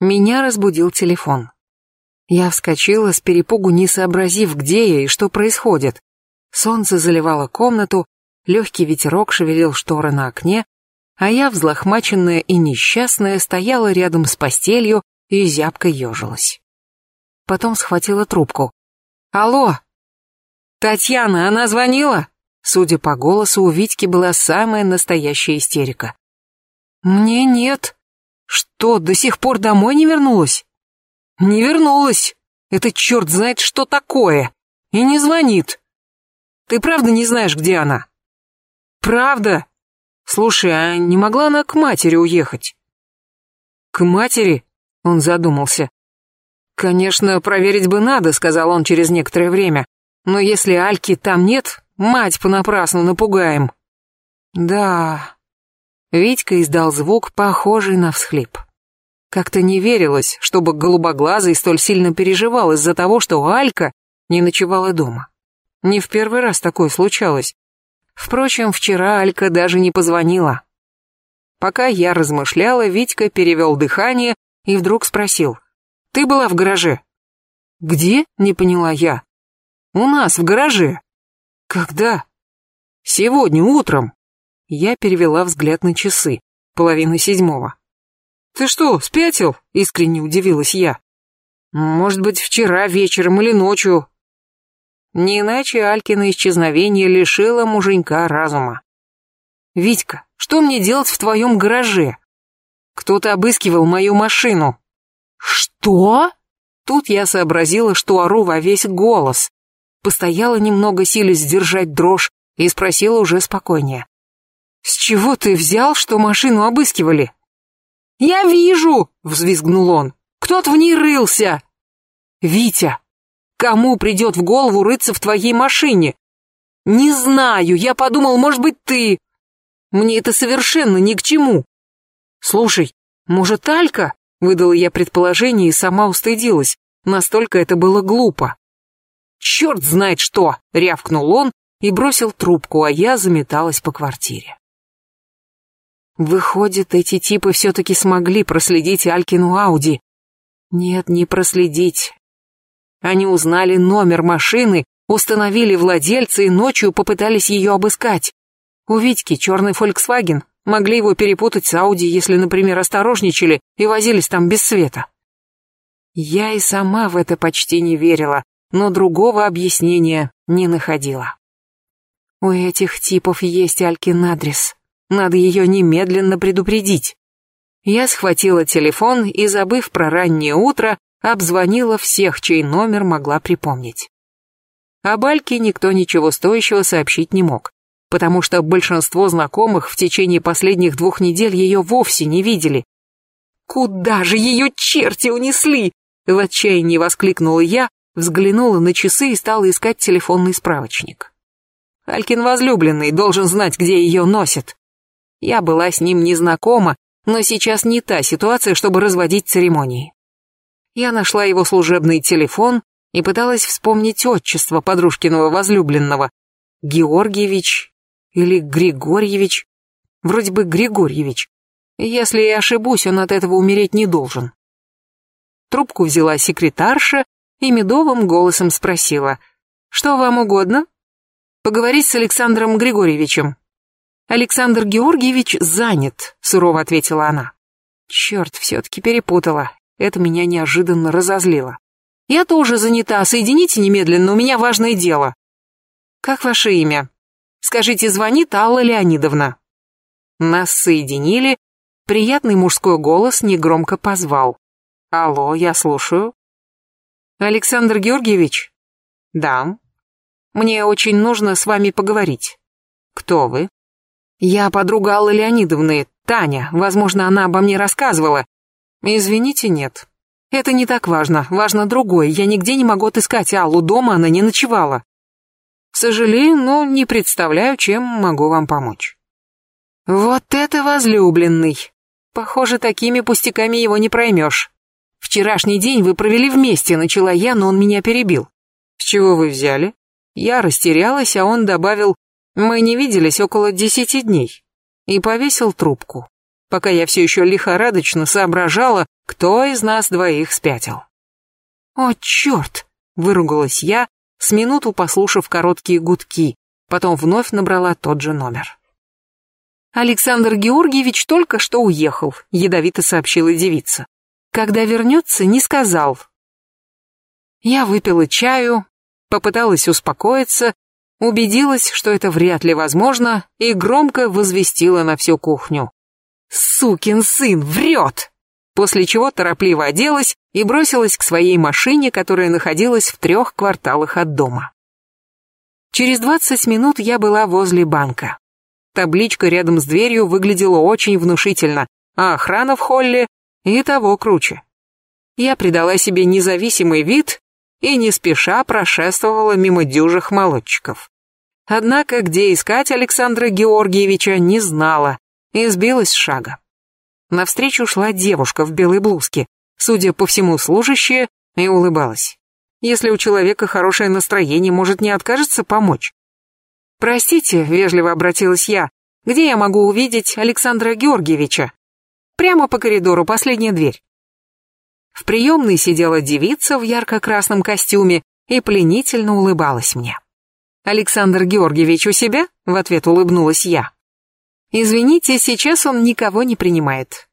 Меня разбудил телефон. Я вскочила с перепугу, не сообразив, где я и что происходит. Солнце заливало комнату, легкий ветерок шевелил шторы на окне, а я, взлохмаченная и несчастная, стояла рядом с постелью и зябко ежилась. Потом схватила трубку. «Алло! Татьяна, она звонила?» Судя по голосу, у Витьки была самая настоящая истерика. «Мне нет. Что, до сих пор домой не вернулась?» «Не вернулась. Это черт знает, что такое. И не звонит. Ты правда не знаешь, где она?» «Правда? Слушай, а не могла она к матери уехать?» «К матери?» — он задумался. «Конечно, проверить бы надо», — сказал он через некоторое время. «Но если Альки там нет, мать понапрасну напугаем». «Да...» Витька издал звук, похожий на всхлип. Как-то не верилось, чтобы голубоглазый столь сильно переживал из-за того, что Алька не ночевала дома. Не в первый раз такое случалось. Впрочем, вчера Алька даже не позвонила. Пока я размышляла, Витька перевел дыхание и вдруг спросил. «Ты была в гараже?» «Где?» — не поняла я. «У нас, в гараже». «Когда?» «Сегодня утром». Я перевела взгляд на часы. Половина седьмого. «Ты что, спятил?» — искренне удивилась я. «Может быть, вчера вечером или ночью, не иначе Алькино исчезновение лишило муженька разума. «Витька, что мне делать в твоем гараже? Кто-то обыскивал мою машину». «Что?» Тут я сообразила, что ору во весь голос. Постояла немного, силясь сдержать дрожь, и спросила уже спокойнее. «С чего ты взял, что машину обыскивали?» «Я вижу!» — взвизгнул он. «Кто-то в ней рылся!» «Витя, Кому придет в голову рыться в твоей машине? Не знаю, я подумал, может быть, ты. Мне это совершенно ни к чему. Слушай, может, Алька? Выдала я предположение и сама устыдилась. Настолько это было глупо. Черт знает что! Рявкнул он и бросил трубку, а я заметалась по квартире. Выходит, эти типы все-таки смогли проследить Алькину Ауди. Нет, не проследить, они узнали номер машины, установили владельца и ночью попытались ее обыскать. У Витьки черный Volkswagen, могли его перепутать с Ауди, если, например, осторожничали и возились там без света. Я и сама в это почти не верила, но другого объяснения не находила. У этих типов есть Алькин адрес. Надо ее немедленно предупредить. Я схватила телефон и, забыв про раннее утро, обзвонила всех, чей номер могла припомнить. О Бальке никто ничего стоящего сообщить не мог, потому что большинство знакомых в течение последних двух недель ее вовсе не видели. «Куда же ее черти унесли?» — в отчаянии воскликнула я, взглянула на часы и стала искать телефонный справочник. Алькин возлюбленный должен знать, где ее носят. Я была с ним не знакома, но сейчас не та ситуация, чтобы разводить церемонии. Я нашла его служебный телефон и пыталась вспомнить отчество подружкиного возлюбленного. Георгиевич или Григорьевич? Вроде бы Григорьевич. Если я ошибусь, он от этого умереть не должен. Трубку взяла секретарша и медовым голосом спросила. «Что вам угодно?» «Поговорить с Александром Григорьевичем». «Александр Георгиевич занят», — сурово ответила она. Черт, все-таки перепутала. Это меня неожиданно разозлило. «Я тоже занята, соедините немедленно, у меня важное дело». «Как ваше имя?» «Скажите, звонит Алла Леонидовна». Нас соединили, приятный мужской голос негромко позвал. «Алло, я слушаю». «Александр Георгиевич?» «Да». «Мне очень нужно с вами поговорить». «Кто вы?» «Я подруга Аллы Леонидовны, Таня. Возможно, она обо мне рассказывала. Извините, нет. Это не так важно, важно другое. Я нигде не могу отыскать Аллу, дома она не ночевала. Сожалею, но не представляю, чем могу вам помочь. Вот это возлюбленный. Похоже, такими пустяками его не проймешь. Вчерашний день вы провели вместе, начала я, но он меня перебил. С чего вы взяли? Я растерялась, а он добавил, мы не виделись около десяти дней. И повесил трубку. пока я все еще лихорадочно соображала, кто из нас двоих спятил. «О, черт!» — выругалась я, с минуту послушав короткие гудки, потом вновь набрала тот же номер. «Александр Георгиевич только что уехал», — ядовито сообщила девица. «Когда вернется, не сказал». Я выпила чаю, попыталась успокоиться, убедилась, что это вряд ли возможно, и громко возвестила на всю кухню. «Сукин сын врет!» После чего торопливо оделась и бросилась к своей машине, которая находилась в трех кварталах от дома. Через двадцать минут я была возле банка. Табличка рядом с дверью выглядела очень внушительно, а охрана в холле и того круче. Я придала себе независимый вид и не спеша прошествовала мимо дюжих молодчиков. Однако, где искать Александра Георгиевича, не знала и сбилась с шага. Навстречу шла девушка в белой блузке, судя по всему служащая, и улыбалась. Если у человека хорошее настроение, может, не откажется помочь? «Простите», — вежливо обратилась я, — «где я могу увидеть Александра Георгиевича?» «Прямо по коридору, последняя дверь». В приемной сидела девица в ярко-красном костюме и пленительно улыбалась мне. «Александр Георгиевич у себя?» — в ответ улыбнулась я. «Извините, сейчас он никого не принимает».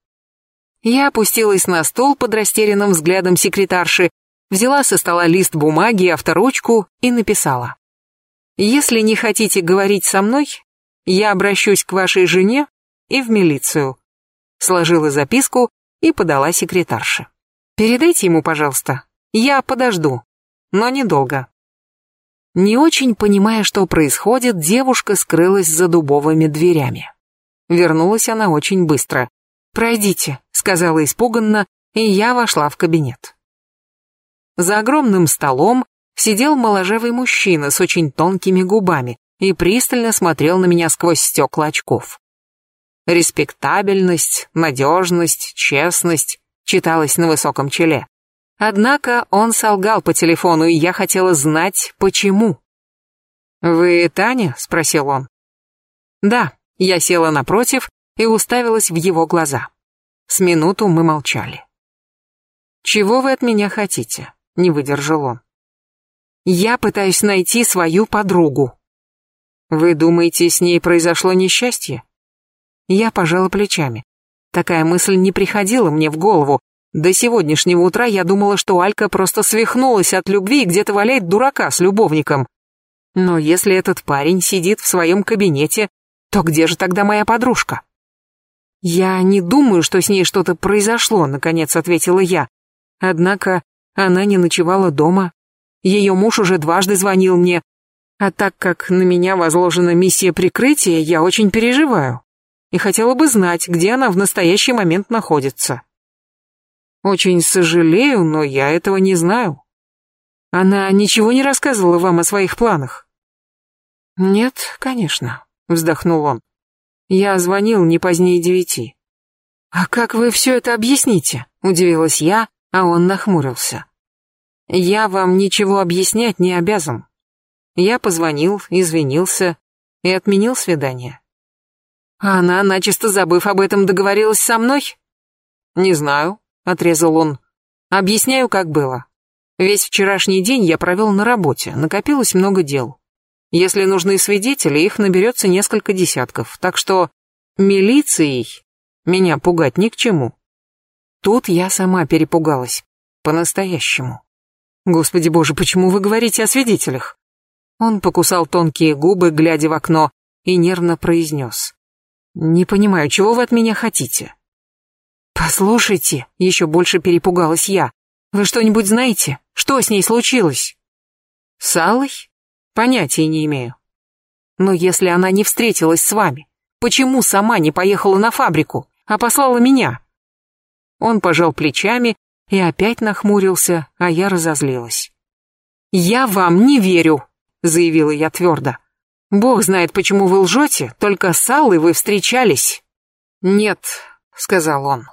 Я опустилась на стол под растерянным взглядом секретарши, взяла со стола лист бумаги авторучку и написала. «Если не хотите говорить со мной, я обращусь к вашей жене и в милицию». Сложила записку и подала секретарше. Передайте ему, пожалуйста. Я подожду, но недолго. Не очень понимая, что происходит, девушка скрылась за дубовыми дверями. Вернулась она очень быстро. «Пройдите», — сказала испуганно, и я вошла в кабинет. За огромным столом сидел моложавый мужчина с очень тонкими губами и пристально смотрел на меня сквозь стекла очков. Респектабельность, надежность, честность читалось на высоком челе. Однако он солгал по телефону, и я хотела знать, почему. «Вы Таня?» — спросил он. «Да», я села напротив и уставилась в его глаза. С минуту мы молчали. «Чего вы от меня хотите?» — не выдержал он. «Я пытаюсь найти свою подругу». «Вы думаете, с ней произошло несчастье?» Я пожала плечами. Такая мысль не приходила мне в голову. До сегодняшнего утра я думала, что Алька просто свихнулась от любви и где-то валяет дурака с любовником. Но если этот парень сидит в своем кабинете, то где же тогда моя подружка? Я не думаю, что с ней что-то произошло, наконец ответила я. Однако она не ночевала дома. Ее муж уже дважды звонил мне. А так как на меня возложена миссия прикрытия, я очень переживаю и хотела бы знать, где она в настоящий момент находится. Очень сожалею, но я этого не знаю. Она ничего не рассказывала вам о своих планах? Нет, конечно, вздохнул он. Я звонил не позднее девяти. А как вы все это объясните? Удивилась я, а он нахмурился. Я вам ничего объяснять не обязан. Я позвонил, извинился и отменил свидание. А она, начисто забыв об этом, договорилась со мной? Не знаю, отрезал он. Объясняю, как было. Весь вчерашний день я провел на работе, накопилось много дел. Если нужны свидетели, их наберется несколько десятков, так что милицией меня пугать ни к чему. Тут я сама перепугалась. По-настоящему. Господи боже, почему вы говорите о свидетелях? Он покусал тонкие губы, глядя в окно, и нервно произнес. «Не понимаю, чего вы от меня хотите?» «Послушайте», — еще больше перепугалась я, «вы что-нибудь знаете? Что с ней случилось?» «С Аллой? Понятия не имею». «Но если она не встретилась с вами, почему сама не поехала на фабрику, а послала меня?» Он пожал плечами и опять нахмурился, а я разозлилась. «Я вам не верю», — заявила я твердо. Бог знает, почему вы лжете, только с Аллой вы встречались. Нет, сказал он.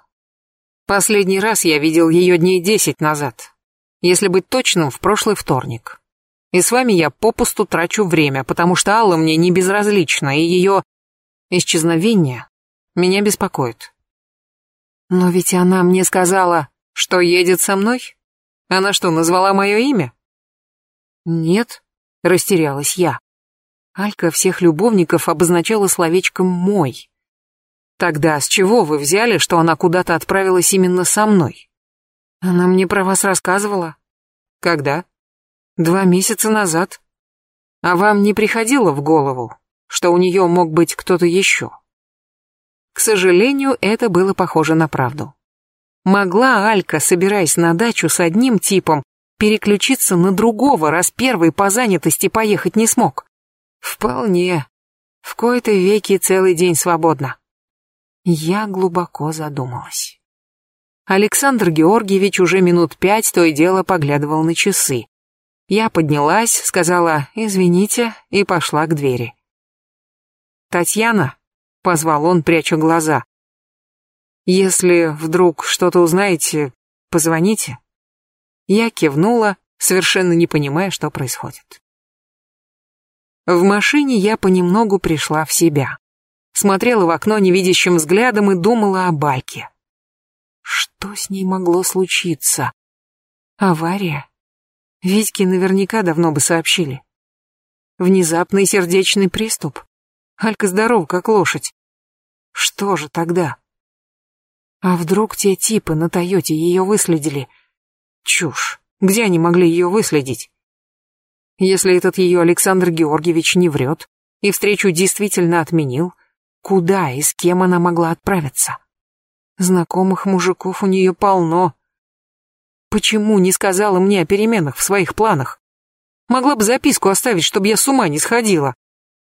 Последний раз я видел ее дней десять назад. Если быть точным, в прошлый вторник. И с вами я попусту трачу время, потому что Алла мне не безразлична, и ее исчезновение меня беспокоит. Но ведь она мне сказала, что едет со мной. Она что, назвала мое имя? Нет, растерялась я. Алька всех любовников обозначала словечком «мой». Тогда с чего вы взяли, что она куда-то отправилась именно со мной? Она мне про вас рассказывала. Когда? Два месяца назад. А вам не приходило в голову, что у нее мог быть кто-то еще? К сожалению, это было похоже на правду. Могла Алька, собираясь на дачу с одним типом, переключиться на другого, раз первый по занятости поехать не смог? Вполне. В кои-то веки целый день свободно. Я глубоко задумалась. Александр Георгиевич уже минут пять то и дело поглядывал на часы. Я поднялась, сказала «извините» и пошла к двери. «Татьяна», — позвал он, пряча глаза, — «если вдруг что-то узнаете, позвоните». Я кивнула, совершенно не понимая, что происходит. В машине я понемногу пришла в себя. Смотрела в окно невидящим взглядом и думала о Бальке. Что с ней могло случиться? Авария? Витьке наверняка давно бы сообщили. Внезапный сердечный приступ. Алька здоров, как лошадь. Что же тогда? А вдруг те типы на Тойоте ее выследили? Чушь. Где они могли ее выследить? Если этот ее Александр Георгиевич не врет и встречу действительно отменил, куда и с кем она могла отправиться? Знакомых мужиков у нее полно. Почему не сказала мне о переменах в своих планах? Могла бы записку оставить, чтобы я с ума не сходила.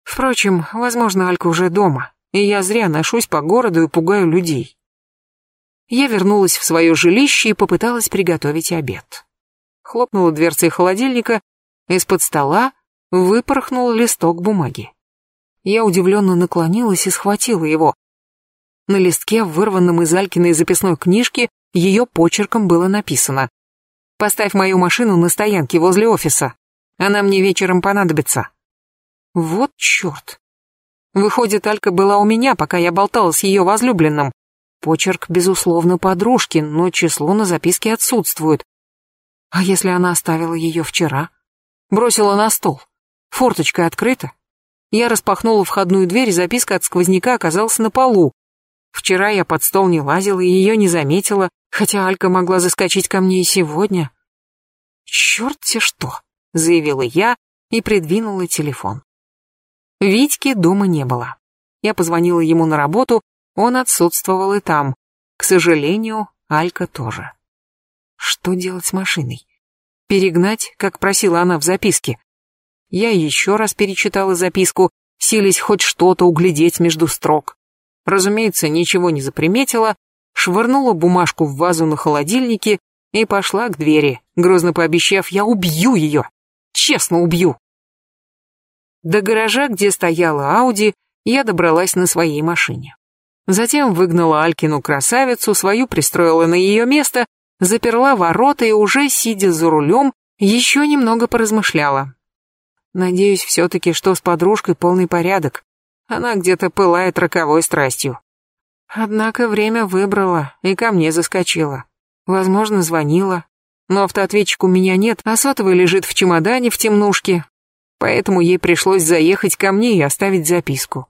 Впрочем, возможно, Алька уже дома, и я зря ношусь по городу и пугаю людей. Я вернулась в свое жилище и попыталась приготовить обед. Хлопнула дверцей холодильника из-под стола выпорхнул листок бумаги. Я удивленно наклонилась и схватила его. На листке, вырванном из Алькиной записной книжки, ее почерком было написано «Поставь мою машину на стоянке возле офиса. Она мне вечером понадобится». Вот черт. Выходит, Алька была у меня, пока я болтала с ее возлюбленным. Почерк, безусловно, подружки, но число на записке отсутствует. А если она оставила ее вчера? Бросила на стол. Форточка открыта. Я распахнула входную дверь, и записка от сквозняка оказалась на полу. Вчера я под стол не лазила и ее не заметила, хотя Алька могла заскочить ко мне и сегодня. «Черт-те что!» — заявила я и придвинула телефон. Витьки дома не было. Я позвонила ему на работу, он отсутствовал и там. К сожалению, Алька тоже. Что делать с машиной? Перегнать, как просила она в записке. Я еще раз перечитала записку, силясь хоть что-то углядеть между строк. Разумеется, ничего не заприметила, швырнула бумажку в вазу на холодильнике и пошла к двери, грозно пообещав, я убью ее. Честно убью. До гаража, где стояла Ауди, я добралась на своей машине. Затем выгнала Алькину красавицу, свою пристроила на ее место заперла ворота и уже, сидя за рулем, еще немного поразмышляла. Надеюсь все-таки, что с подружкой полный порядок. Она где-то пылает роковой страстью. Однако время выбрала и ко мне заскочила. Возможно, звонила. Но автоответчик у меня нет, а сотовый лежит в чемодане в темнушке. Поэтому ей пришлось заехать ко мне и оставить записку.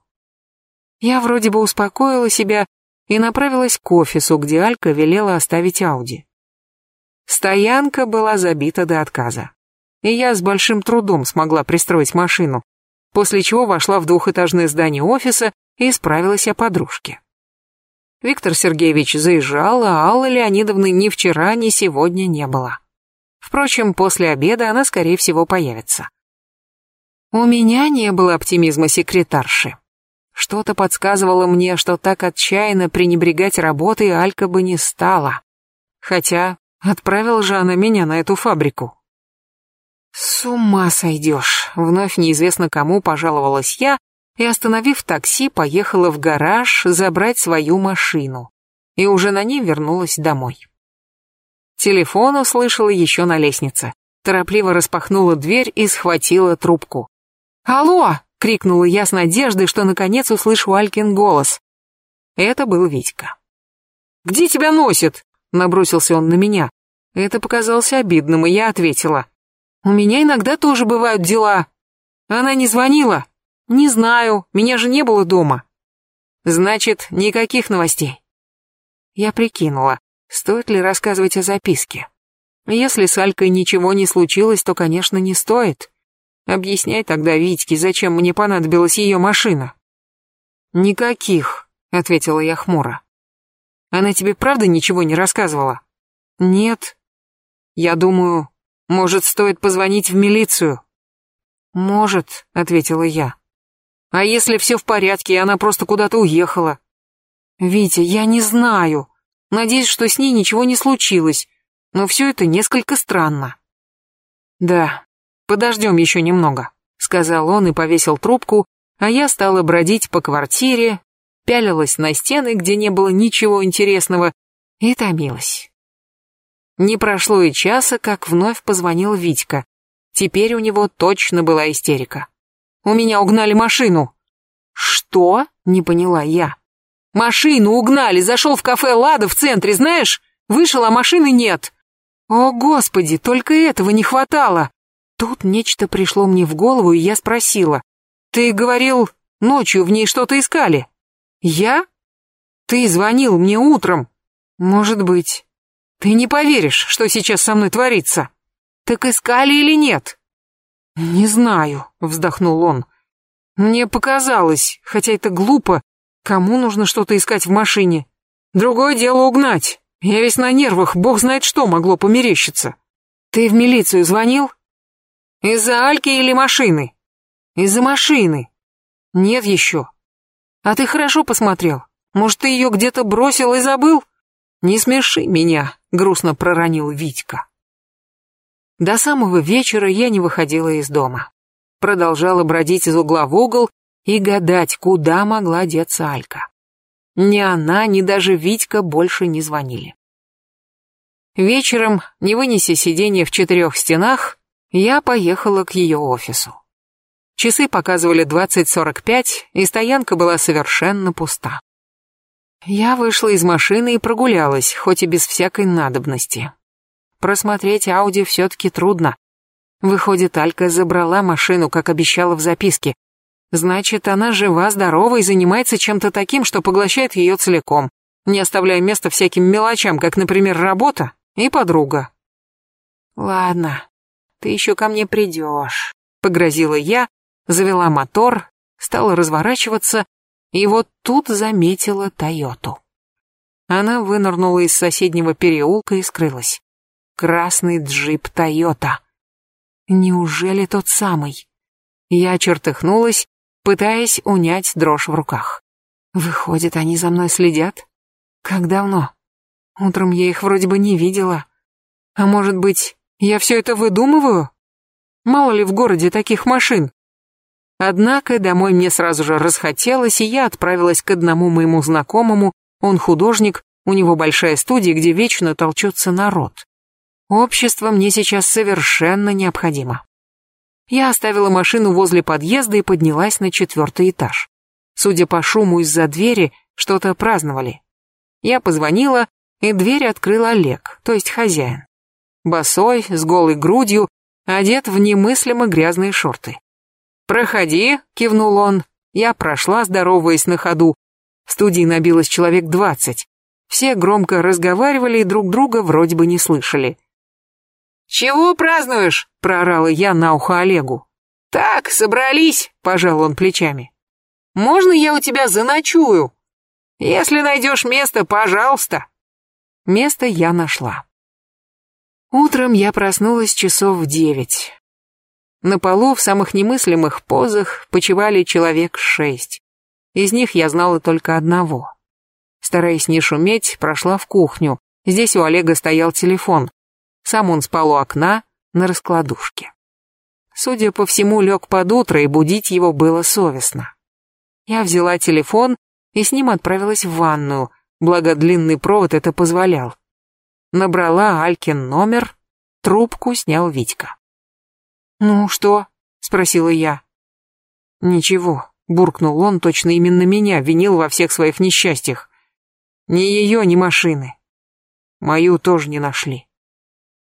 Я вроде бы успокоила себя и направилась к офису, где Алька велела оставить Ауди. Стоянка была забита до отказа. И я с большим трудом смогла пристроить машину, после чего вошла в двухэтажное здание офиса и справилась о подружке. Виктор Сергеевич заезжал, а Аллы Леонидовны ни вчера, ни сегодня не было. Впрочем, после обеда она, скорее всего, появится. У меня не было оптимизма секретарши. Что-то подсказывало мне, что так отчаянно пренебрегать работой Алька бы не стала. Хотя Отправила же она меня на эту фабрику. С ума сойдешь, вновь неизвестно кому пожаловалась я и, остановив такси, поехала в гараж забрать свою машину. И уже на ней вернулась домой. Телефон услышала еще на лестнице. Торопливо распахнула дверь и схватила трубку. «Алло!» — крикнула я с надеждой, что наконец услышу Алькин голос. Это был Витька. Где тебя носит?» Набросился он на меня. Это показалось обидным, и я ответила. «У меня иногда тоже бывают дела». Она не звонила? Не знаю, меня же не было дома. Значит, никаких новостей. Я прикинула, стоит ли рассказывать о записке. Если с Алькой ничего не случилось, то, конечно, не стоит. Объясняй тогда Витьке, зачем мне понадобилась ее машина. Никаких, ответила я хмуро. Она тебе правда ничего не рассказывала? Нет. Я думаю, может, стоит позвонить в милицию. Может, ответила я. А если все в порядке, и она просто куда-то уехала? Витя, я не знаю. Надеюсь, что с ней ничего не случилось, но все это несколько странно. Да, подождем еще немного, сказал он и повесил трубку, а я стала бродить по квартире, пялилась на стены, где не было ничего интересного, и томилась. Не прошло и часа, как вновь позвонил Витька. Теперь у него точно была истерика. «У меня угнали машину». «Что?» — не поняла я. «Машину угнали, зашел в кафе «Лада» в центре, знаешь? Вышел, а машины нет». «О, Господи, только этого не хватало!» Тут нечто пришло мне в голову, и я спросила. «Ты говорил, ночью в ней что-то искали?» «Я? Ты звонил мне утром?» «Может быть. Ты не поверишь, что сейчас со мной творится. Так искали или нет?» «Не знаю», — вздохнул он. «Мне показалось, хотя это глупо. Кому нужно что-то искать в машине? Другое дело угнать. Я весь на нервах, бог знает что могло померещиться. Ты в милицию звонил? Из-за Альки или машины? Из-за машины. Нет еще. А ты хорошо посмотрел? Может, ты ее где-то бросил и забыл? Не смеши меня, грустно проронил Витька. До самого вечера я не выходила из дома. Продолжала бродить из угла в угол и гадать, куда могла деться Алька. Ни она, ни даже Витька больше не звонили. Вечером, не вынеся сиденья в четырех стенах, я поехала к ее офису. Часы показывали 20.45, и стоянка была совершенно пуста. Я вышла из машины и прогулялась, хоть и без всякой надобности. Просмотреть Ауди все-таки трудно. Выходит, Алька забрала машину, как обещала в записке. Значит, она жива, здорова и занимается чем-то таким, что поглощает ее целиком, не оставляя места всяким мелочам, как, например, работа и подруга. «Ладно, ты еще ко мне придешь», — погрозила я, завела мотор, стала разворачиваться, и вот тут заметила Тойоту. Она вынырнула из соседнего переулка и скрылась. Красный джип Тойота. Неужели тот самый? Я чертыхнулась, пытаясь унять дрожь в руках. Выходит, они за мной следят? Как давно? Утром я их вроде бы не видела. А может быть, я все это выдумываю? Мало ли в городе таких машин. Однако домой мне сразу же расхотелось, и я отправилась к одному моему знакомому, он художник, у него большая студия, где вечно толчется народ. Общество мне сейчас совершенно необходимо. Я оставила машину возле подъезда и поднялась на четвертый этаж. Судя по шуму из-за двери, что-то праздновали. Я позвонила, и дверь открыл Олег, то есть хозяин. Босой, с голой грудью, одет в немыслимо грязные шорты. «Проходи», — кивнул он. Я прошла, здороваясь на ходу. В студии набилось человек двадцать. Все громко разговаривали и друг друга вроде бы не слышали. «Чего празднуешь?» — проорала я на ухо Олегу. «Так, собрались», — пожал он плечами. «Можно я у тебя заночую? Если найдешь место, пожалуйста». Место я нашла. Утром я проснулась часов в девять. На полу в самых немыслимых позах почивали человек шесть. Из них я знала только одного. Стараясь не шуметь, прошла в кухню. Здесь у Олега стоял телефон. Сам он спал у окна на раскладушке. Судя по всему, лег под утро, и будить его было совестно. Я взяла телефон и с ним отправилась в ванную, благо длинный провод это позволял. Набрала Алькин номер, трубку снял Витька. «Ну что?» — спросила я. «Ничего», — буркнул он, точно именно меня винил во всех своих несчастьях. Ни ее, ни машины. Мою тоже не нашли.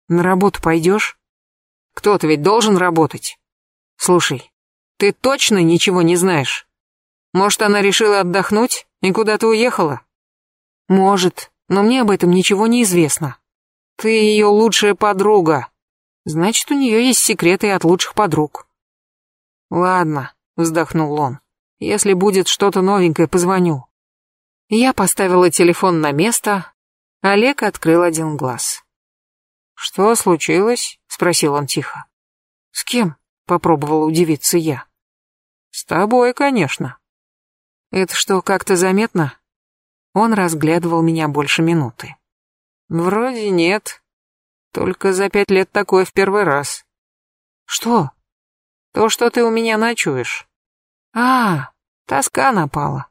На работу пойдешь? Кто-то ведь должен работать. Слушай, ты точно ничего не знаешь? Может, она решила отдохнуть и куда-то уехала? Может, но мне об этом ничего не известно. Ты ее лучшая подруга. Значит, у нее есть секреты от лучших подруг. Ладно, вздохнул он. Если будет что-то новенькое, позвоню. Я поставила телефон на место. Олег открыл один глаз. Что случилось? спросил он тихо. С кем? попробовала удивиться я. С тобой, конечно. Это что, как-то заметно? Он разглядывал меня больше минуты. Вроде нет. Только за пять лет такое в первый раз. Что? То, что ты у меня ночуешь. А, тоска напала.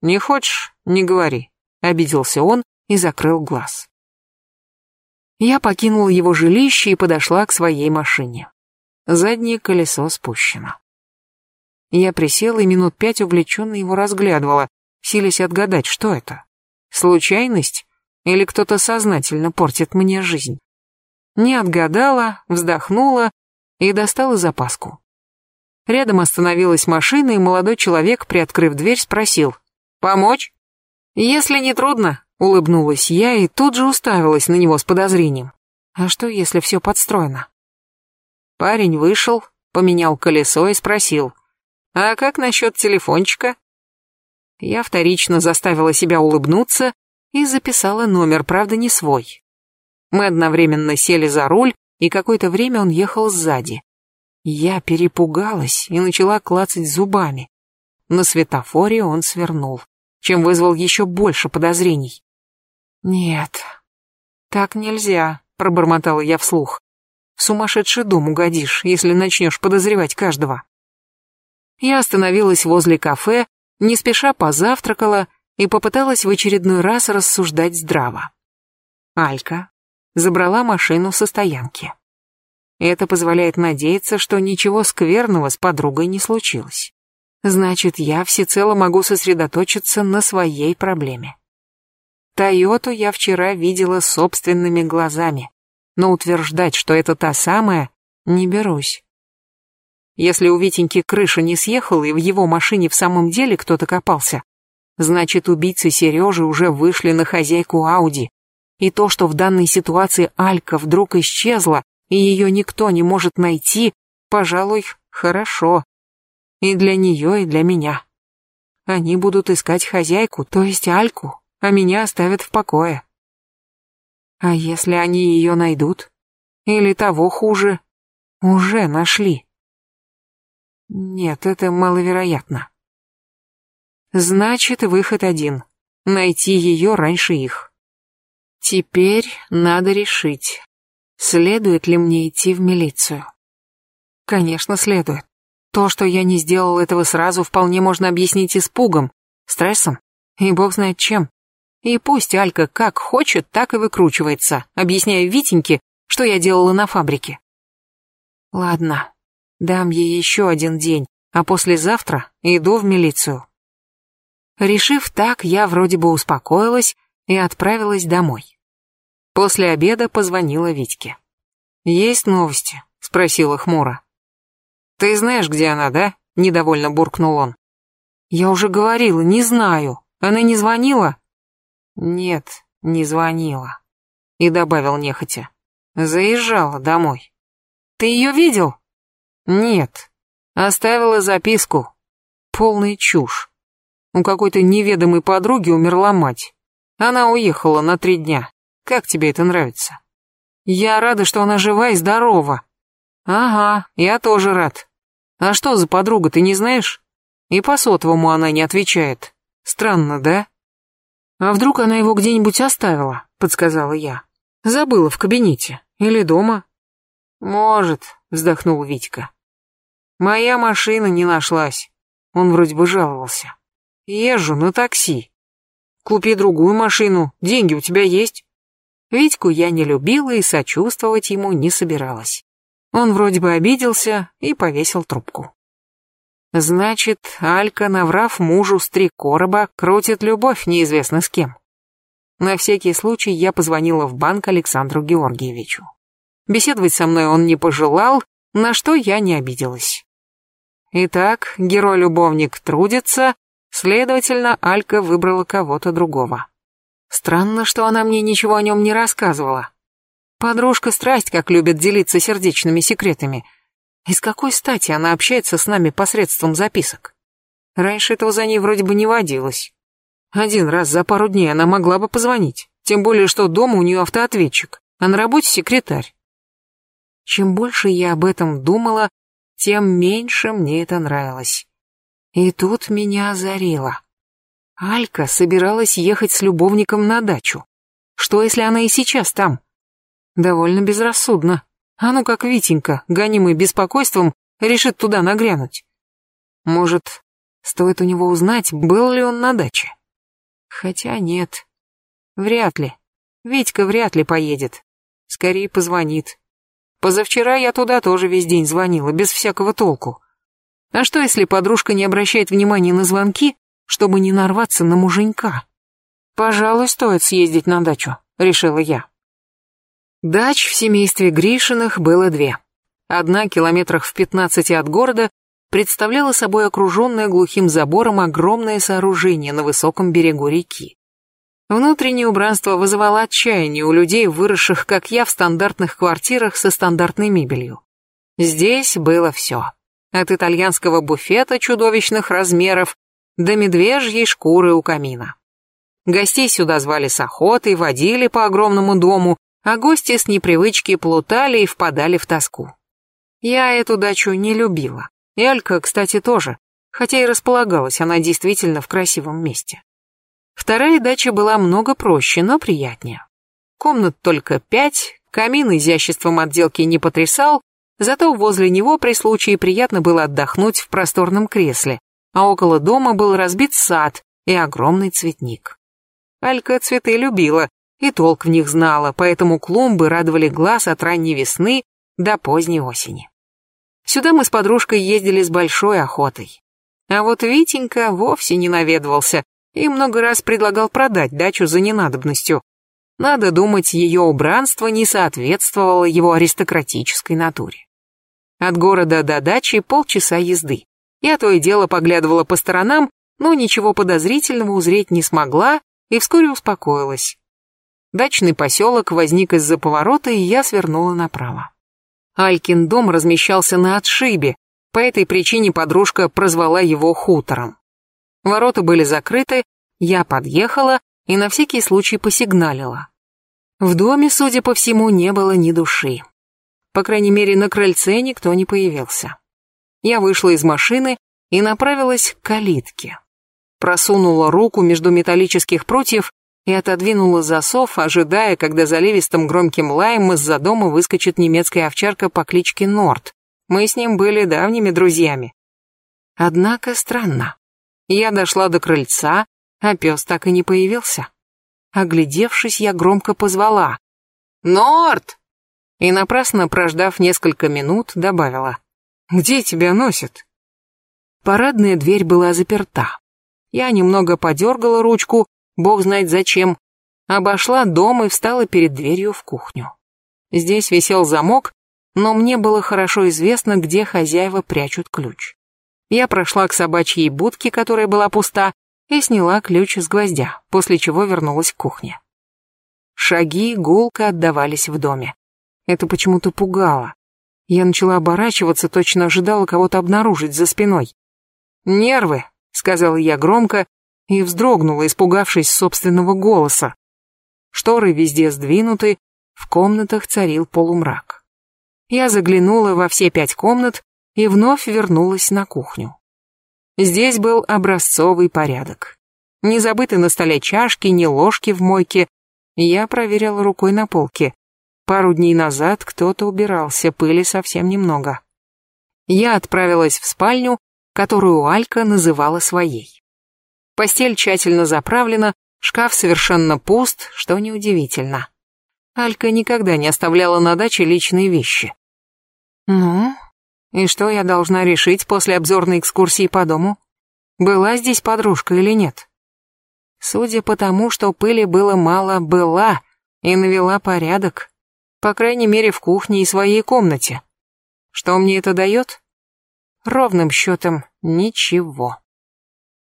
Не хочешь, не говори. Обиделся он и закрыл глаз. Я покинула его жилище и подошла к своей машине. Заднее колесо спущено. Я присела и минут пять увлеченно его разглядывала, силясь отгадать, что это. Случайность? Или кто-то сознательно портит мне жизнь? Не отгадала, вздохнула и достала запаску. Рядом остановилась машина, и молодой человек, приоткрыв дверь, спросил «Помочь?» «Если не трудно», — улыбнулась я и тут же уставилась на него с подозрением. «А что, если все подстроено?» Парень вышел, поменял колесо и спросил «А как насчет телефончика?» Я вторично заставила себя улыбнуться и записала номер, правда не свой. Мы одновременно сели за руль, и какое-то время он ехал сзади. Я перепугалась и начала клацать зубами. На светофоре он свернул, чем вызвал еще больше подозрений. «Нет, так нельзя», — пробормотала я вслух. «В сумасшедший дом угодишь, если начнешь подозревать каждого». Я остановилась возле кафе, не спеша позавтракала и попыталась в очередной раз рассуждать здраво. Алька забрала машину со стоянки. Это позволяет надеяться, что ничего скверного с подругой не случилось. Значит, я всецело могу сосредоточиться на своей проблеме. Тойоту я вчера видела собственными глазами, но утверждать, что это та самая, не берусь. Если у Витеньки крыша не съехала и в его машине в самом деле кто-то копался, значит, убийцы Сережи уже вышли на хозяйку Ауди. И то, что в данной ситуации Алька вдруг исчезла, и ее никто не может найти, пожалуй, хорошо. И для нее, и для меня. Они будут искать хозяйку, то есть Альку, а меня оставят в покое. А если они ее найдут? Или того хуже, уже нашли? Нет, это маловероятно. Значит, выход один. Найти ее раньше их. Теперь надо решить, следует ли мне идти в милицию. Конечно, следует. То, что я не сделал этого сразу, вполне можно объяснить испугом, стрессом и бог знает чем. И пусть Алька как хочет, так и выкручивается, объясняя Витеньке, что я делала на фабрике. Ладно, дам ей еще один день, а послезавтра иду в милицию. Решив так, я вроде бы успокоилась и отправилась домой. После обеда позвонила Витьке. «Есть новости?» — спросила хмуро. «Ты знаешь, где она, да?» — недовольно буркнул он. «Я уже говорила, не знаю. Она не звонила?» «Нет, не звонила», — и добавил нехотя. «Заезжала домой». «Ты ее видел?» «Нет. Оставила записку. Полная чушь. У какой-то неведомой подруги умерла мать. Она уехала на три дня. Как тебе это нравится? Я рада, что она жива и здорова. Ага, я тоже рад. А что за подруга, ты не знаешь? И по сотовому она не отвечает. Странно, да? А вдруг она его где-нибудь оставила, подсказала я. Забыла в кабинете. Или дома? Может, вздохнул Витька. Моя машина не нашлась. Он вроде бы жаловался. Езжу на такси. Купи другую машину, деньги у тебя есть. Витьку я не любила и сочувствовать ему не собиралась. Он вроде бы обиделся и повесил трубку. Значит, Алька, наврав мужу с три короба, крутит любовь неизвестно с кем. На всякий случай я позвонила в банк Александру Георгиевичу. Беседовать со мной он не пожелал, на что я не обиделась. Итак, герой-любовник трудится, следовательно, Алька выбрала кого-то другого. Странно, что она мне ничего о нем не рассказывала. Подружка страсть как любит делиться сердечными секретами. И с какой стати она общается с нами посредством записок? Раньше этого за ней вроде бы не водилось. Один раз за пару дней она могла бы позвонить, тем более, что дома у нее автоответчик, а на работе секретарь. Чем больше я об этом думала, тем меньше мне это нравилось. И тут меня озарило. Алька собиралась ехать с любовником на дачу. Что, если она и сейчас там? Довольно безрассудно. А ну как Витенька, гонимый беспокойством, решит туда нагрянуть. Может, стоит у него узнать, был ли он на даче? Хотя нет. Вряд ли. Витька вряд ли поедет. Скорее позвонит. Позавчера я туда тоже весь день звонила, без всякого толку. А что, если подружка не обращает внимания на звонки, чтобы не нарваться на муженька? Пожалуй, стоит съездить на дачу, решила я. Дач в семействе Гришиных было две. Одна километрах в пятнадцати от города представляла собой окруженное глухим забором огромное сооружение на высоком берегу реки. Внутреннее убранство вызывало отчаяние у людей, выросших, как я, в стандартных квартирах со стандартной мебелью. Здесь было все. От итальянского буфета чудовищных размеров до медвежьей шкуры у камина. Гостей сюда звали с охотой, водили по огромному дому, а гости с непривычки плутали и впадали в тоску. Я эту дачу не любила. И Алька, кстати, тоже, хотя и располагалась она действительно в красивом месте. Вторая дача была много проще, но приятнее. Комнат только пять, камин изяществом отделки не потрясал, зато возле него при случае приятно было отдохнуть в просторном кресле, а около дома был разбит сад и огромный цветник. Алька цветы любила и толк в них знала, поэтому клумбы радовали глаз от ранней весны до поздней осени. Сюда мы с подружкой ездили с большой охотой. А вот Витенька вовсе не наведывался, и много раз предлагал продать дачу за ненадобностью. Надо думать, ее убранство не соответствовало его аристократической натуре. От города до дачи полчаса езды. Я то и дело поглядывала по сторонам, но ничего подозрительного узреть не смогла и вскоре успокоилась. Дачный поселок возник из-за поворота, и я свернула направо. Алькин дом размещался на отшибе, по этой причине подружка прозвала его хутором. Ворота были закрыты, я подъехала и на всякий случай посигналила. В доме, судя по всему, не было ни души. По крайней мере, на крыльце никто не появился. Я вышла из машины и направилась к калитке. Просунула руку между металлических прутьев и отодвинула засов, ожидая, когда заливистым громким лаем из-за дома выскочит немецкая овчарка по кличке Норт. Мы с ним были давними друзьями. Однако странно. Я дошла до крыльца, а пес так и не появился. Оглядевшись, я громко позвала. «Норт!» И напрасно прождав несколько минут, добавила. «Где тебя носят?» Парадная дверь была заперта. Я немного подергала ручку, бог знает зачем, обошла дом и встала перед дверью в кухню. Здесь висел замок, но мне было хорошо известно, где хозяева прячут ключ. Я прошла к собачьей будке, которая была пуста, и сняла ключ с гвоздя, после чего вернулась к кухне. Шаги гулко отдавались в доме. Это почему-то пугало. Я начала оборачиваться, точно ожидала кого-то обнаружить за спиной. «Нервы», — сказала я громко и вздрогнула, испугавшись собственного голоса. Шторы везде сдвинуты, в комнатах царил полумрак. Я заглянула во все пять комнат и вновь вернулась на кухню. Здесь был образцовый порядок. Не забыты на столе чашки, ни ложки в мойке. Я проверила рукой на полке. Пару дней назад кто-то убирался, пыли совсем немного. Я отправилась в спальню, которую Алька называла своей. Постель тщательно заправлена, шкаф совершенно пуст, что неудивительно. Алька никогда не оставляла на даче личные вещи. «Ну, и что я должна решить после обзорной экскурсии по дому? Была здесь подружка или нет? Судя по тому, что пыли было мало, была и навела порядок. По крайней мере, в кухне и своей комнате. Что мне это дает? Ровным счетом ничего.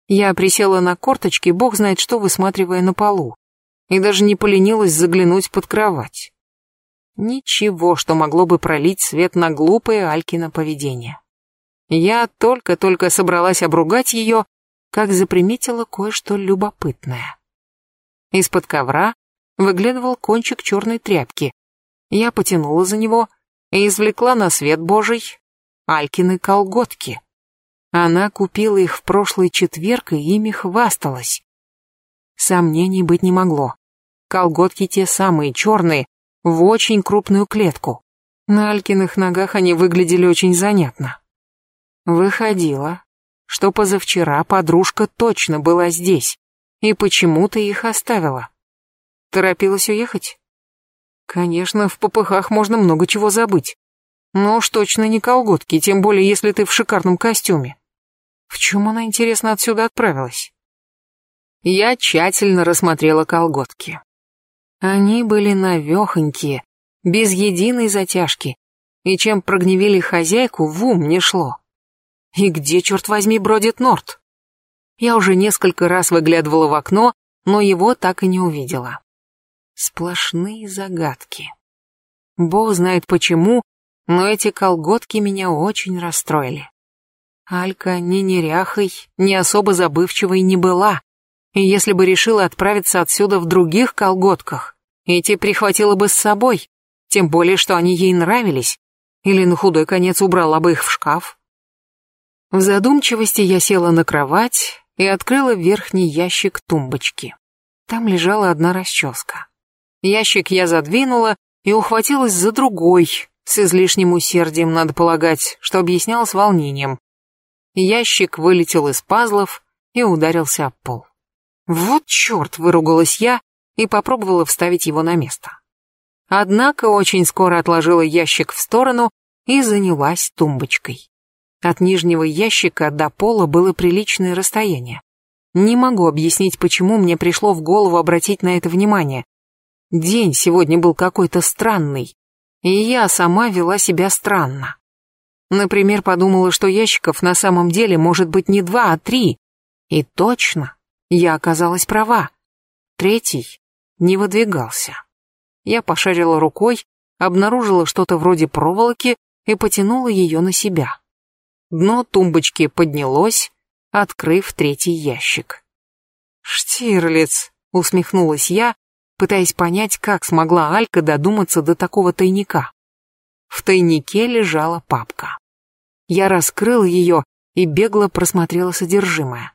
Я присела на корточки, бог знает что, высматривая на полу, и даже не поленилась заглянуть под кровать. Ничего, что могло бы пролить свет на глупое Алькино поведение. Я только-только собралась обругать ее, как заприметила кое-что любопытное. Из-под ковра выглядывал кончик черной тряпки, я потянула за него и извлекла на свет божий Алькины колготки. Она купила их в прошлый четверг и ими хвасталась. Сомнений быть не могло. Колготки те самые, черные, в очень крупную клетку. На Алькиных ногах они выглядели очень занятно. Выходило, что позавчера подружка точно была здесь и почему-то их оставила. Торопилась уехать? Конечно, в попыхах можно много чего забыть. Но уж точно не колготки, тем более если ты в шикарном костюме. В чем она, интересно, отсюда отправилась? Я тщательно рассмотрела колготки. Они были навехонькие, без единой затяжки, и чем прогневили хозяйку, в ум не шло. И где, черт возьми, бродит Норт? Я уже несколько раз выглядывала в окно, но его так и не увидела. Сплошные загадки. Бог знает почему, но эти колготки меня очень расстроили. Алька ни неряхой, ни особо забывчивой не была, и если бы решила отправиться отсюда в других колготках, эти прихватила бы с собой, тем более, что они ей нравились, или на худой конец убрала бы их в шкаф. В задумчивости я села на кровать и открыла верхний ящик тумбочки. Там лежала одна расческа. Ящик я задвинула и ухватилась за другой, с излишним усердием, надо полагать, что объяснялось волнением. Ящик вылетел из пазлов и ударился об пол. Вот черт, выругалась я и попробовала вставить его на место. Однако очень скоро отложила ящик в сторону и занялась тумбочкой. От нижнего ящика до пола было приличное расстояние. Не могу объяснить, почему мне пришло в голову обратить на это внимание. День сегодня был какой-то странный, и я сама вела себя странно. Например, подумала, что ящиков на самом деле может быть не два, а три. И точно, я оказалась права. Третий не выдвигался. Я пошарила рукой, обнаружила что-то вроде проволоки и потянула ее на себя. Дно тумбочки поднялось, открыв третий ящик. «Штирлиц», — усмехнулась я пытаясь понять, как смогла Алька додуматься до такого тайника. В тайнике лежала папка. Я раскрыл ее и бегло просмотрела содержимое.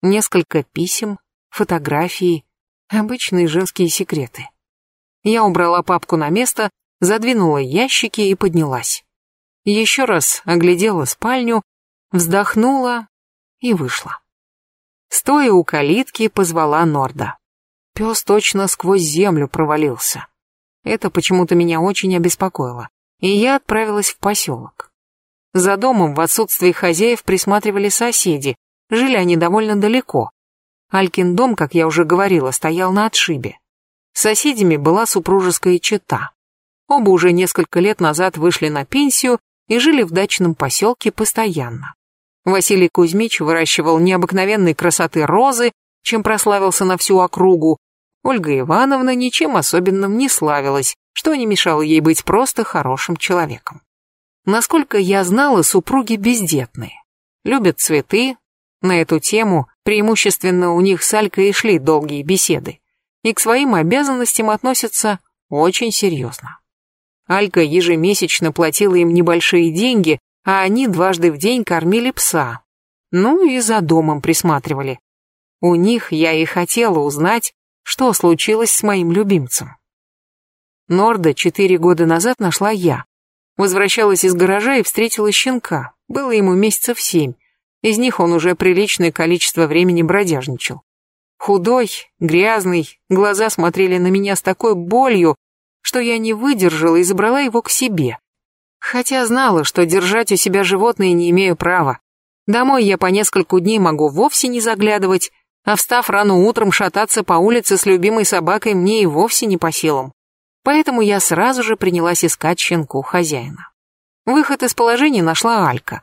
Несколько писем, фотографии, обычные женские секреты. Я убрала папку на место, задвинула ящики и поднялась. Еще раз оглядела спальню, вздохнула и вышла. Стоя у калитки, позвала Норда. Пес точно сквозь землю провалился. Это почему-то меня очень обеспокоило, и я отправилась в поселок. За домом в отсутствие хозяев присматривали соседи, жили они довольно далеко. Алькин дом, как я уже говорила, стоял на отшибе. Соседями была супружеская чета. Оба уже несколько лет назад вышли на пенсию и жили в дачном поселке постоянно. Василий Кузьмич выращивал необыкновенной красоты розы, чем прославился на всю округу, Ольга Ивановна ничем особенным не славилась, что не мешало ей быть просто хорошим человеком. Насколько я знала, супруги бездетные. Любят цветы. На эту тему преимущественно у них с Алькой и шли долгие беседы. И к своим обязанностям относятся очень серьезно. Алька ежемесячно платила им небольшие деньги, а они дважды в день кормили пса. Ну и за домом присматривали. У них я и хотела узнать, что случилось с моим любимцем. Норда четыре года назад нашла я. Возвращалась из гаража и встретила щенка. Было ему месяцев семь. Из них он уже приличное количество времени бродяжничал. Худой, грязный, глаза смотрели на меня с такой болью, что я не выдержала и забрала его к себе. Хотя знала, что держать у себя животное не имею права. Домой я по нескольку дней могу вовсе не заглядывать, а встав рано утром шататься по улице с любимой собакой мне и вовсе не по силам. Поэтому я сразу же принялась искать щенку хозяина. Выход из положения нашла Алька.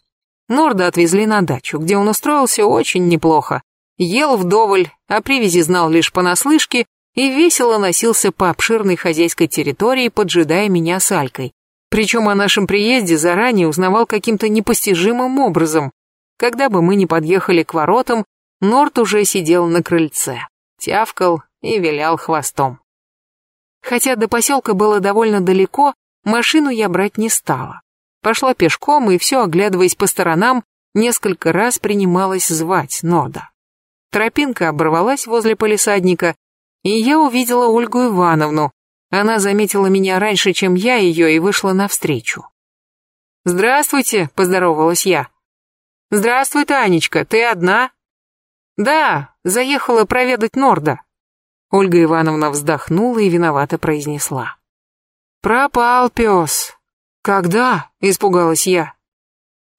Норда отвезли на дачу, где он устроился очень неплохо. Ел вдоволь, о привязи знал лишь понаслышке и весело носился по обширной хозяйской территории, поджидая меня с Алькой. Причем о нашем приезде заранее узнавал каким-то непостижимым образом. Когда бы мы ни подъехали к воротам, Норд уже сидел на крыльце, тявкал и вилял хвостом. Хотя до поселка было довольно далеко, машину я брать не стала. Пошла пешком и все, оглядываясь по сторонам, несколько раз принималась звать Норда. Тропинка оборвалась возле полисадника, и я увидела Ольгу Ивановну. Она заметила меня раньше, чем я ее, и вышла навстречу. «Здравствуйте», — поздоровалась я. «Здравствуй, Танечка, ты одна?» «Да, заехала проведать Норда». Ольга Ивановна вздохнула и виновато произнесла. «Пропал пес. «Когда?» — испугалась я.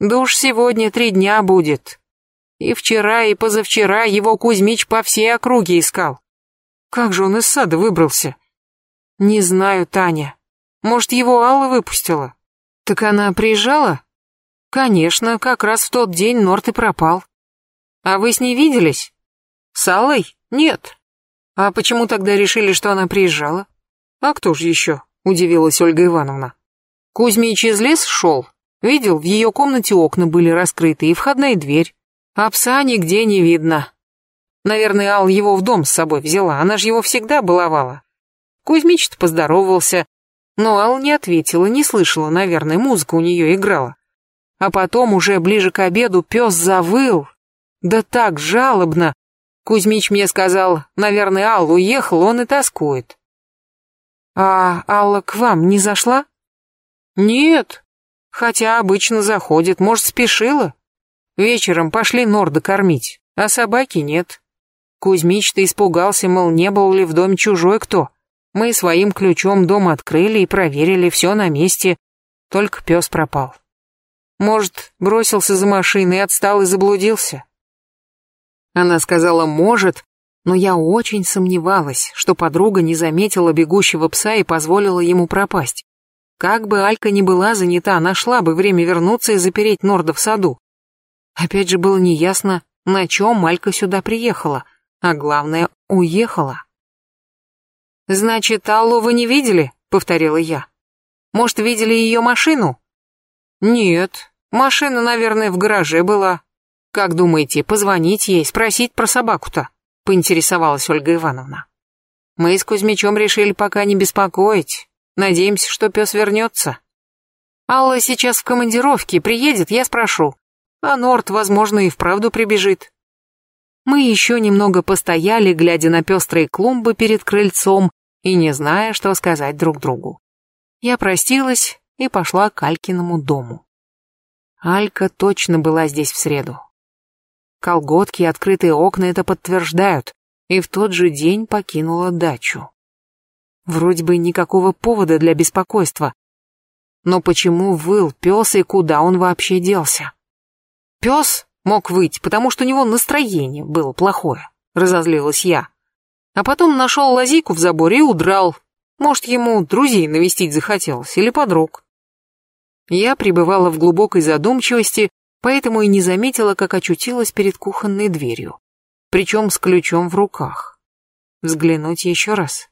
«Да уж сегодня три дня будет. И вчера, и позавчера его Кузьмич по всей округе искал. Как же он из сада выбрался?» «Не знаю, Таня. Может, его Алла выпустила?» «Так она приезжала?» «Конечно, как раз в тот день Норт и пропал». «А вы с ней виделись?» «С Аллой? Нет». «А почему тогда решили, что она приезжала?» «А кто же еще?» — удивилась Ольга Ивановна. Кузьмич из лес шел. Видел, в ее комнате окна были раскрыты и входная дверь. А пса нигде не видно. Наверное, Ал его в дом с собой взяла, она же его всегда баловала. Кузьмич-то поздоровался, но Ал не ответила, не слышала, наверное, музыка у нее играла. А потом, уже ближе к обеду, пес завыл. Да так жалобно. Кузьмич мне сказал, наверное, Ал уехал, он и тоскует. А Алла к вам не зашла? Нет, хотя обычно заходит, может, спешила. Вечером пошли Норда кормить, а собаки нет. Кузьмич-то испугался, мол, не был ли в доме чужой кто. Мы своим ключом дом открыли и проверили, все на месте, только пес пропал. Может, бросился за машиной, отстал и заблудился? Она сказала «может», но я очень сомневалась, что подруга не заметила бегущего пса и позволила ему пропасть. Как бы Алька ни была занята, нашла бы время вернуться и запереть Норда в саду. Опять же было неясно, на чем Алька сюда приехала, а главное, уехала. «Значит, Аллу вы не видели?» — повторила я. «Может, видели ее машину?» «Нет, машина, наверное, в гараже была. Как думаете, позвонить ей, спросить про собаку-то?» — поинтересовалась Ольга Ивановна. «Мы с Кузьмичом решили пока не беспокоить. Надеемся, что пес вернется. Алла сейчас в командировке, приедет, я спрошу. А Норт, возможно, и вправду прибежит. Мы еще немного постояли, глядя на пестрые клумбы перед крыльцом и не зная, что сказать друг другу. Я простилась и пошла к Алькиному дому. Алька точно была здесь в среду. Колготки и открытые окна это подтверждают, и в тот же день покинула дачу. Вроде бы никакого повода для беспокойства. Но почему выл пес и куда он вообще делся? Пес мог выйти, потому что у него настроение было плохое, разозлилась я. А потом нашел лазейку в заборе и удрал. Может, ему друзей навестить захотелось или подруг. Я пребывала в глубокой задумчивости, поэтому и не заметила, как очутилась перед кухонной дверью, причем с ключом в руках. Взглянуть еще раз.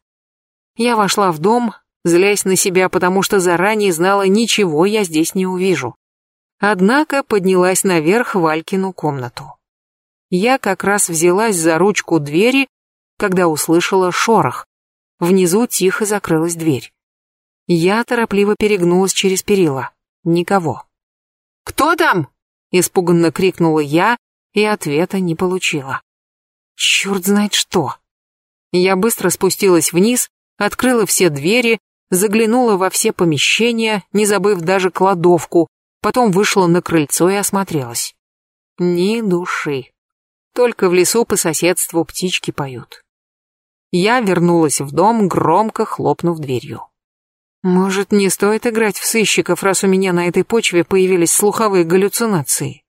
Я вошла в дом, злясь на себя, потому что заранее знала, ничего я здесь не увижу. Однако поднялась наверх в Алькину комнату. Я как раз взялась за ручку двери, когда услышала шорох. Внизу тихо закрылась дверь. Я торопливо перегнулась через перила. Никого. «Кто там?» — испуганно крикнула я, и ответа не получила. Черт знает что. Я быстро спустилась вниз, открыла все двери, заглянула во все помещения, не забыв даже кладовку, потом вышла на крыльцо и осмотрелась. Ни души. Только в лесу по соседству птички поют. Я вернулась в дом, громко хлопнув дверью. Может, не стоит играть в сыщиков, раз у меня на этой почве появились слуховые галлюцинации?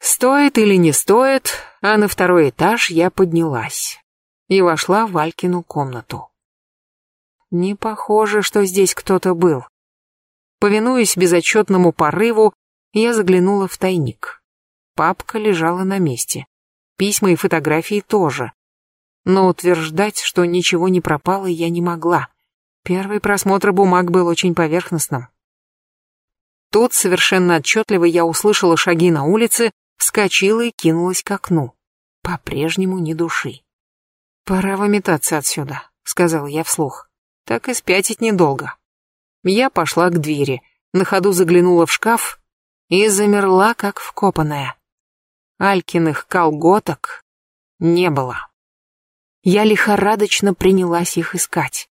Стоит или не стоит, а на второй этаж я поднялась и вошла в Алькину комнату. Не похоже, что здесь кто-то был. Повинуясь безотчетному порыву, я заглянула в тайник. Папка лежала на месте. Письма и фотографии тоже. Но утверждать, что ничего не пропало, я не могла. Первый просмотр бумаг был очень поверхностным. Тут совершенно отчетливо я услышала шаги на улице вскочила и кинулась к окну. По-прежнему ни души. «Пора выметаться отсюда», — сказала я вслух. «Так и спятить недолго». Я пошла к двери, на ходу заглянула в шкаф и замерла, как вкопанная. Алькиных колготок не было. Я лихорадочно принялась их искать.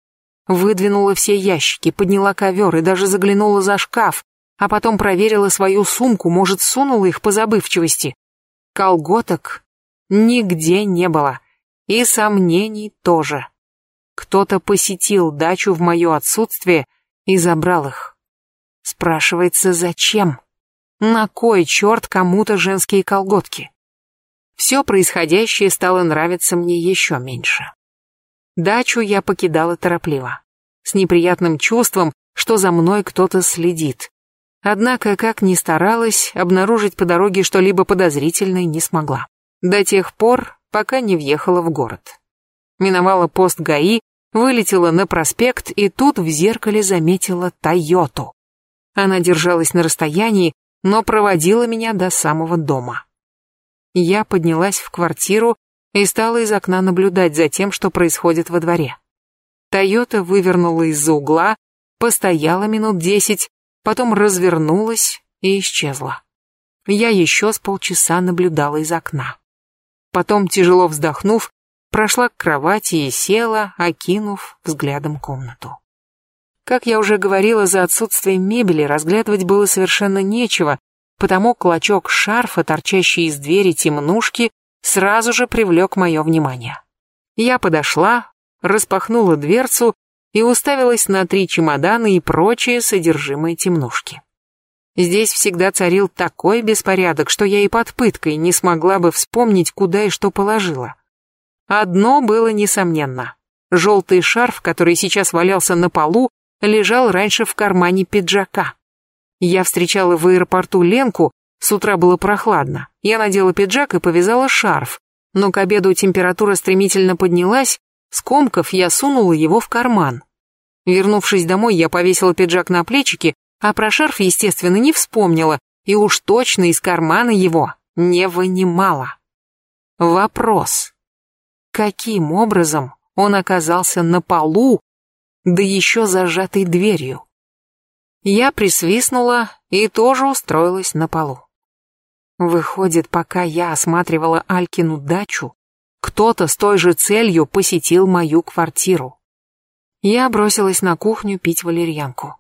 Выдвинула все ящики, подняла ковер и даже заглянула за шкаф, а потом проверила свою сумку, может, сунула их по забывчивости. Колготок нигде не было, и сомнений тоже. Кто-то посетил дачу в мое отсутствие и забрал их. Спрашивается, зачем? На кой черт кому-то женские колготки? Все происходящее стало нравиться мне еще меньше. Дачу я покидала торопливо, с неприятным чувством, что за мной кто-то следит, Однако, как ни старалась, обнаружить по дороге что-либо подозрительное не смогла. До тех пор, пока не въехала в город. Миновала пост ГАИ, вылетела на проспект и тут в зеркале заметила Тойоту. Она держалась на расстоянии, но проводила меня до самого дома. Я поднялась в квартиру и стала из окна наблюдать за тем, что происходит во дворе. Тойота вывернула из-за угла, постояла минут десять, потом развернулась и исчезла. Я еще с полчаса наблюдала из окна. Потом, тяжело вздохнув, прошла к кровати и села, окинув взглядом комнату. Как я уже говорила, за отсутствием мебели разглядывать было совершенно нечего, потому клочок шарфа, торчащий из двери темнушки, сразу же привлек мое внимание. Я подошла, распахнула дверцу и уставилась на три чемодана и прочее содержимое темнушки. Здесь всегда царил такой беспорядок, что я и под пыткой не смогла бы вспомнить, куда и что положила. Одно было несомненно. Желтый шарф, который сейчас валялся на полу, лежал раньше в кармане пиджака. Я встречала в аэропорту Ленку, с утра было прохладно. Я надела пиджак и повязала шарф, но к обеду температура стремительно поднялась, Скомков, я сунула его в карман. Вернувшись домой, я повесила пиджак на плечики, а про шарф, естественно, не вспомнила и уж точно из кармана его не вынимала. Вопрос. Каким образом он оказался на полу, да еще зажатой дверью? Я присвистнула и тоже устроилась на полу. Выходит, пока я осматривала Алькину дачу, кто-то с той же целью посетил мою квартиру. Я бросилась на кухню пить валерьянку.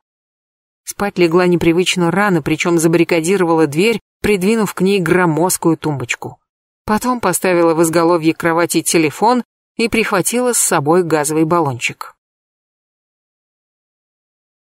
Спать легла непривычно рано, причем забаррикадировала дверь, придвинув к ней громоздкую тумбочку. Потом поставила в изголовье кровати телефон и прихватила с собой газовый баллончик.